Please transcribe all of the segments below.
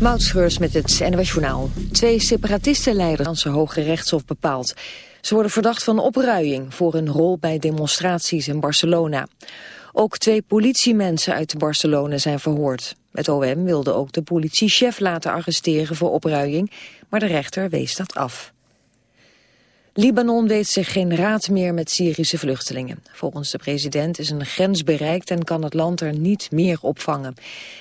Moutschreurs met het NWS Journaal. Twee separatistenleiders zijn Hoge Rechtshof bepaald. Ze worden verdacht van opruiing voor hun rol bij demonstraties in Barcelona. Ook twee politiemensen uit Barcelona zijn verhoord. Het OM wilde ook de politiechef laten arresteren voor opruiing, maar de rechter wees dat af. Libanon weet zich geen raad meer met Syrische vluchtelingen. Volgens de president is een grens bereikt en kan het land er niet meer opvangen.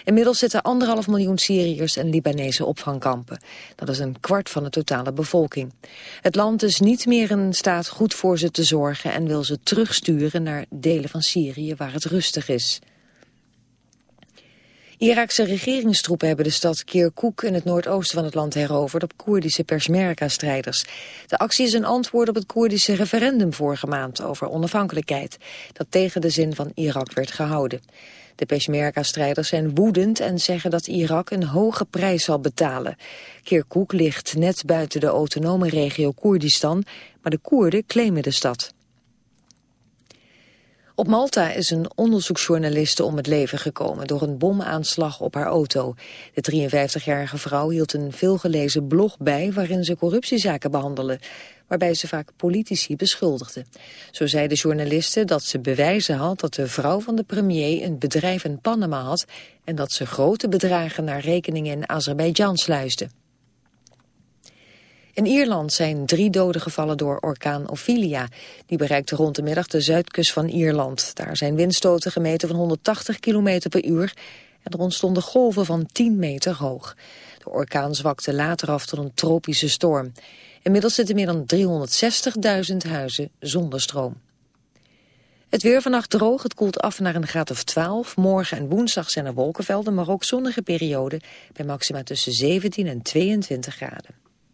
Inmiddels zitten anderhalf miljoen Syriërs en Libanese opvangkampen. Dat is een kwart van de totale bevolking. Het land is niet meer in staat goed voor ze te zorgen en wil ze terugsturen naar delen van Syrië waar het rustig is. Iraakse regeringstroepen hebben de stad Kirkuk in het noordoosten van het land heroverd op Koerdische Persmerga-strijders. De actie is een antwoord op het Koerdische referendum vorige maand over onafhankelijkheid, dat tegen de zin van Irak werd gehouden. De Peshmerga-strijders zijn woedend en zeggen dat Irak een hoge prijs zal betalen. Kirkuk ligt net buiten de autonome regio Koerdistan, maar de Koerden claimen de stad. Op Malta is een onderzoeksjournaliste om het leven gekomen door een bomaanslag op haar auto. De 53-jarige vrouw hield een veelgelezen blog bij waarin ze corruptiezaken behandelde, waarbij ze vaak politici beschuldigde. Zo zei de journaliste dat ze bewijzen had dat de vrouw van de premier een bedrijf in Panama had en dat ze grote bedragen naar rekeningen in Azerbeidzjan sluisde. In Ierland zijn drie doden gevallen door orkaan Ophelia. Die bereikte rond de middag de zuidkust van Ierland. Daar zijn windstoten gemeten van 180 km per uur... en er ontstonden golven van 10 meter hoog. De orkaan zwakte later af tot een tropische storm. Inmiddels zitten meer dan 360.000 huizen zonder stroom. Het weer vannacht droog, het koelt af naar een graad of 12. Morgen en woensdag zijn er wolkenvelden, maar ook zonnige perioden... bij maxima tussen 17 en 22 graden.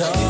dog.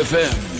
ZFM.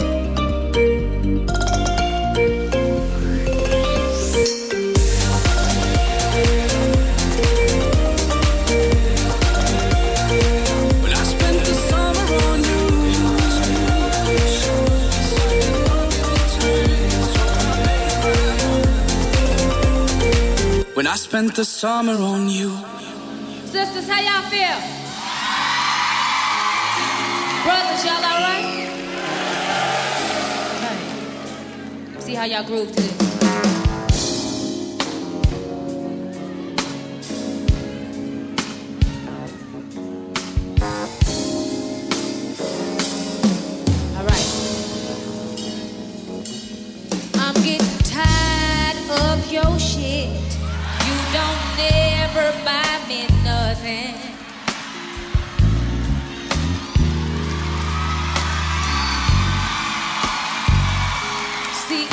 When I spent the summer on you. Sisters, how y'all feel? Brothers, y'all all right? Okay. See how y'all groove to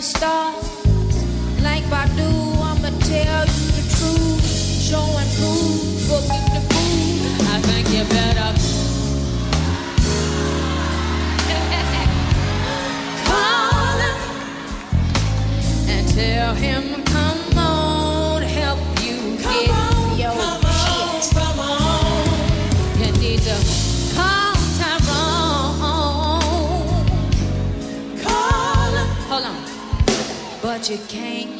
with stars. Like Badu, I'ma tell you the truth. Show and prove, booking the food. I think you better call him and tell him, But you can't